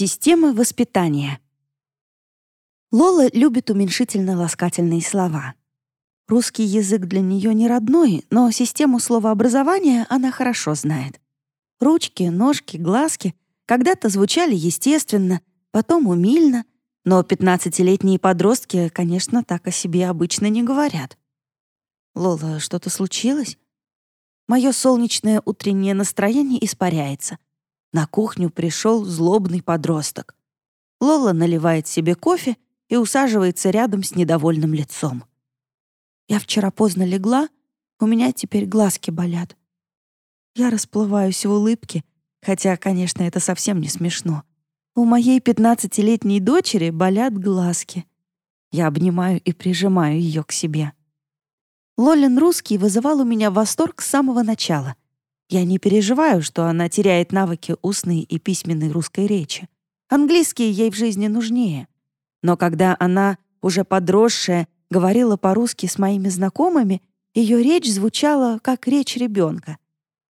Система воспитания. Лола любит уменьшительно-ласкательные слова. Русский язык для нее не родной, но систему словообразования она хорошо знает. Ручки, ножки, глазки когда-то звучали естественно, потом умильно, но 15-летние подростки, конечно, так о себе обычно не говорят. «Лола, что-то случилось?» Мое солнечное утреннее настроение испаряется. На кухню пришел злобный подросток. Лола наливает себе кофе и усаживается рядом с недовольным лицом. Я вчера поздно легла, у меня теперь глазки болят. Я расплываюсь в улыбке, хотя, конечно, это совсем не смешно. У моей пятнадцатилетней дочери болят глазки. Я обнимаю и прижимаю ее к себе. Лолин русский вызывал у меня восторг с самого начала. Я не переживаю, что она теряет навыки устной и письменной русской речи. Английский ей в жизни нужнее. Но когда она, уже подросшая, говорила по-русски с моими знакомыми, ее речь звучала как речь ребенка.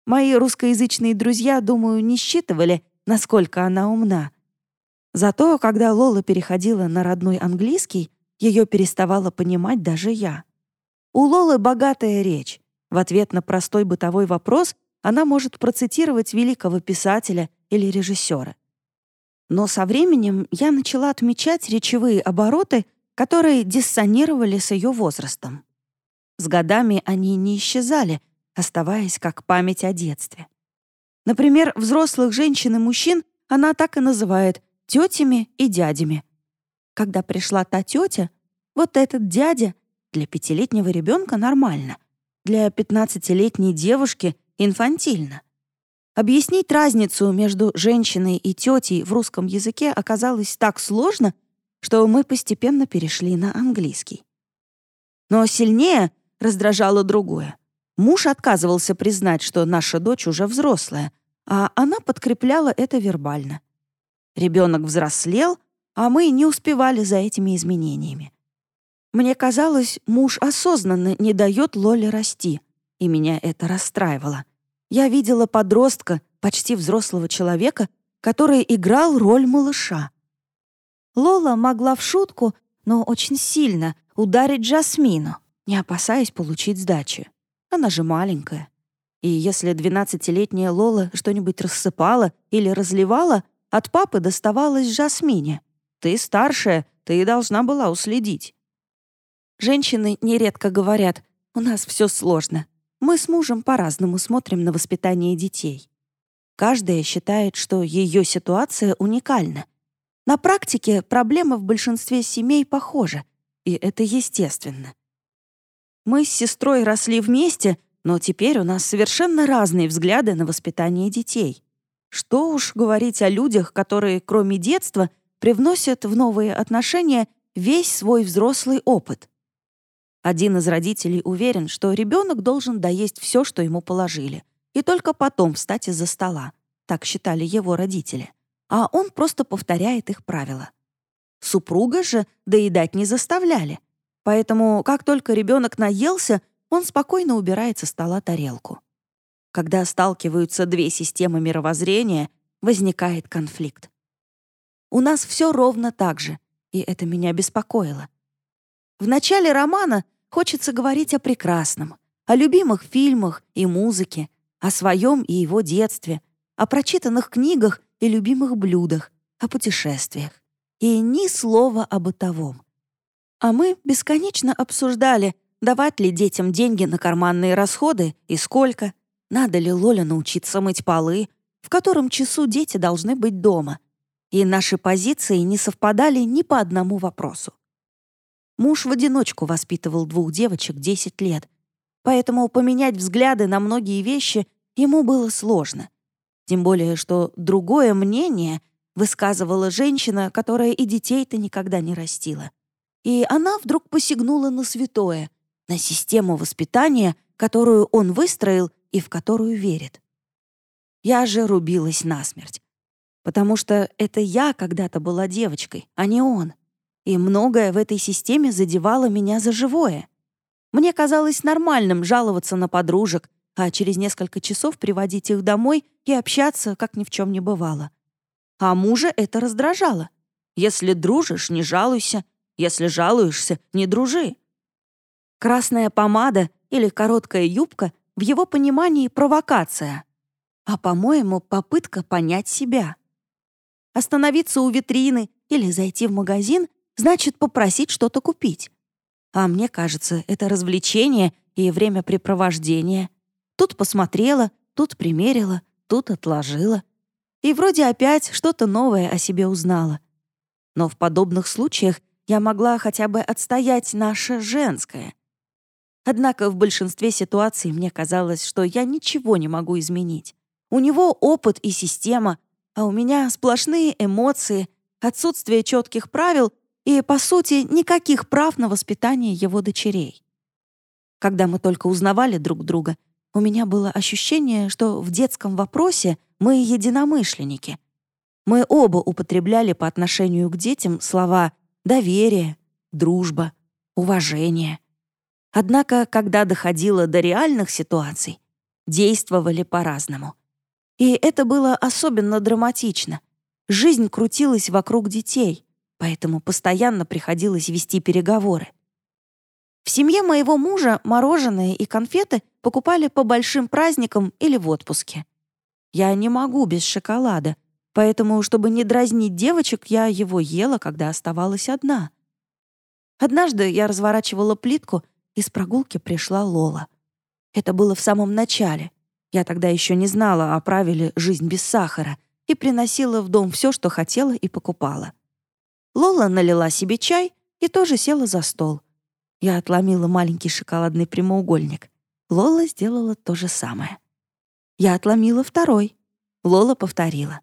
Мои русскоязычные друзья, думаю, не считывали, насколько она умна. Зато, когда Лола переходила на родной английский, ее переставала понимать даже я. У Лолы богатая речь. В ответ на простой бытовой вопрос она может процитировать великого писателя или режиссера. Но со временем я начала отмечать речевые обороты, которые диссонировали с ее возрастом. С годами они не исчезали, оставаясь как память о детстве. Например, взрослых женщин и мужчин она так и называет тетями и дядями. Когда пришла та тетя, вот этот дядя для пятилетнего ребенка нормально, для пятнадцатилетней девушки инфантильно. Объяснить разницу между женщиной и тетей в русском языке оказалось так сложно, что мы постепенно перешли на английский. Но сильнее раздражало другое. Муж отказывался признать, что наша дочь уже взрослая, а она подкрепляла это вербально. Ребенок взрослел, а мы не успевали за этими изменениями. Мне казалось, муж осознанно не дает Лоле расти, и меня это расстраивало. Я видела подростка, почти взрослого человека, который играл роль малыша. Лола могла в шутку, но очень сильно ударить Джасмину, не опасаясь получить сдачи. Она же маленькая. И если двенадцатилетняя Лола что-нибудь рассыпала или разливала, от папы доставалось Жасмине. Ты старшая, ты должна была уследить. Женщины нередко говорят, у нас все сложно. Мы с мужем по-разному смотрим на воспитание детей. Каждая считает, что ее ситуация уникальна, на практике проблема в большинстве семей похожа, и это естественно. Мы с сестрой росли вместе, но теперь у нас совершенно разные взгляды на воспитание детей. Что уж говорить о людях, которые, кроме детства, привносят в новые отношения весь свой взрослый опыт. Один из родителей уверен, что ребенок должен доесть все, что ему положили, и только потом встать из-за стола. Так считали его родители а он просто повторяет их правила. Супруга же доедать не заставляли, поэтому как только ребенок наелся, он спокойно убирает со стола тарелку. Когда сталкиваются две системы мировоззрения, возникает конфликт. У нас все ровно так же, и это меня беспокоило. В начале романа хочется говорить о прекрасном, о любимых фильмах и музыке, о своем и его детстве, о прочитанных книгах и любимых блюдах, о путешествиях. И ни слова о бытовом. А мы бесконечно обсуждали, давать ли детям деньги на карманные расходы и сколько, надо ли Лоля научиться мыть полы, в котором часу дети должны быть дома. И наши позиции не совпадали ни по одному вопросу. Муж в одиночку воспитывал двух девочек 10 лет, поэтому поменять взгляды на многие вещи ему было сложно. Тем более, что другое мнение высказывала женщина, которая и детей-то никогда не растила. И она вдруг посягнула на святое, на систему воспитания, которую он выстроил и в которую верит. Я же рубилась насмерть. Потому что это я когда-то была девочкой, а не он. И многое в этой системе задевало меня за живое. Мне казалось нормальным жаловаться на подружек, а через несколько часов приводить их домой и общаться, как ни в чем не бывало. а мужа это раздражало. Если дружишь, не жалуйся, если жалуешься, не дружи. Красная помада или короткая юбка в его понимании провокация, а, по-моему, попытка понять себя. Остановиться у витрины или зайти в магазин значит попросить что-то купить. А мне кажется, это развлечение и времяпрепровождение. Тут посмотрела, тут примерила, тут отложила. И вроде опять что-то новое о себе узнала. Но в подобных случаях я могла хотя бы отстоять наше женское. Однако в большинстве ситуаций мне казалось, что я ничего не могу изменить. У него опыт и система, а у меня сплошные эмоции, отсутствие четких правил и, по сути, никаких прав на воспитание его дочерей. Когда мы только узнавали друг друга, у меня было ощущение, что в детском вопросе мы единомышленники. Мы оба употребляли по отношению к детям слова «доверие», «дружба», «уважение». Однако, когда доходило до реальных ситуаций, действовали по-разному. И это было особенно драматично. Жизнь крутилась вокруг детей, поэтому постоянно приходилось вести переговоры. В семье моего мужа мороженое и конфеты покупали по большим праздникам или в отпуске. Я не могу без шоколада, поэтому, чтобы не дразнить девочек, я его ела, когда оставалась одна. Однажды я разворачивала плитку, и с прогулки пришла Лола. Это было в самом начале. Я тогда еще не знала о правиле «жизнь без сахара» и приносила в дом все, что хотела и покупала. Лола налила себе чай и тоже села за стол. Я отломила маленький шоколадный прямоугольник. Лола сделала то же самое. Я отломила второй. Лола повторила.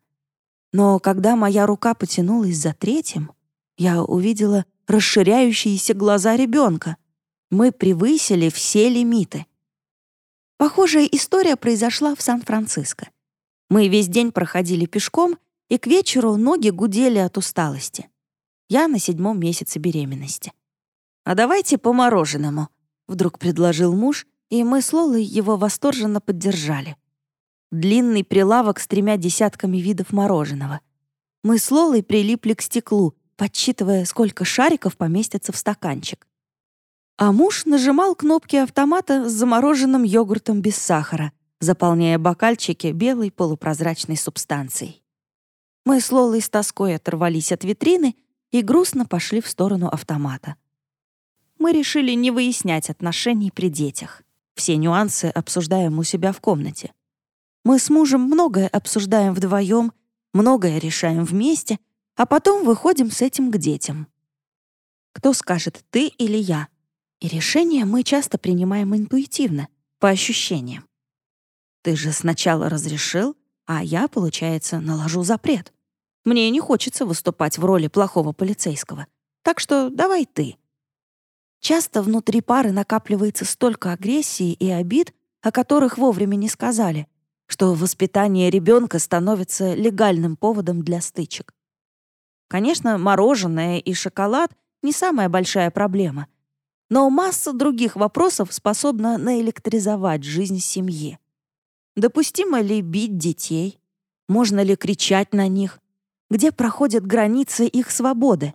Но когда моя рука потянулась за третьим, я увидела расширяющиеся глаза ребенка. Мы превысили все лимиты. Похожая история произошла в Сан-Франциско. Мы весь день проходили пешком, и к вечеру ноги гудели от усталости. Я на седьмом месяце беременности. «А давайте по мороженому», — вдруг предложил муж, и мы с Лолой его восторженно поддержали. Длинный прилавок с тремя десятками видов мороженого. Мы с Лолой прилипли к стеклу, подсчитывая, сколько шариков поместится в стаканчик. А муж нажимал кнопки автомата с замороженным йогуртом без сахара, заполняя бокальчики белой полупрозрачной субстанцией. Мы с Лолой с тоской оторвались от витрины и грустно пошли в сторону автомата. Мы решили не выяснять отношений при детях. Все нюансы обсуждаем у себя в комнате. Мы с мужем многое обсуждаем вдвоем, многое решаем вместе, а потом выходим с этим к детям. Кто скажет, ты или я? И решения мы часто принимаем интуитивно, по ощущениям. Ты же сначала разрешил, а я, получается, наложу запрет. Мне не хочется выступать в роли плохого полицейского. Так что давай ты. Часто внутри пары накапливается столько агрессии и обид, о которых вовремя не сказали, что воспитание ребенка становится легальным поводом для стычек. Конечно, мороженое и шоколад — не самая большая проблема, но масса других вопросов способна наэлектризовать жизнь семьи. Допустимо ли бить детей? Можно ли кричать на них? Где проходят границы их свободы.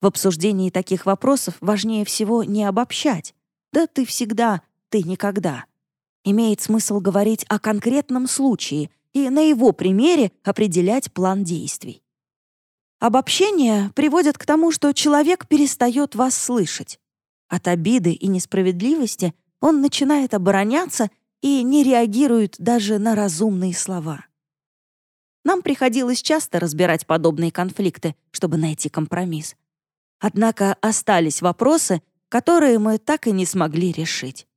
В обсуждении таких вопросов важнее всего не обобщать. Да ты всегда, ты никогда. Имеет смысл говорить о конкретном случае и на его примере определять план действий. Обобщение приводит к тому, что человек перестает вас слышать. От обиды и несправедливости он начинает обороняться и не реагирует даже на разумные слова. Нам приходилось часто разбирать подобные конфликты, чтобы найти компромисс. Однако остались вопросы, которые мы так и не смогли решить.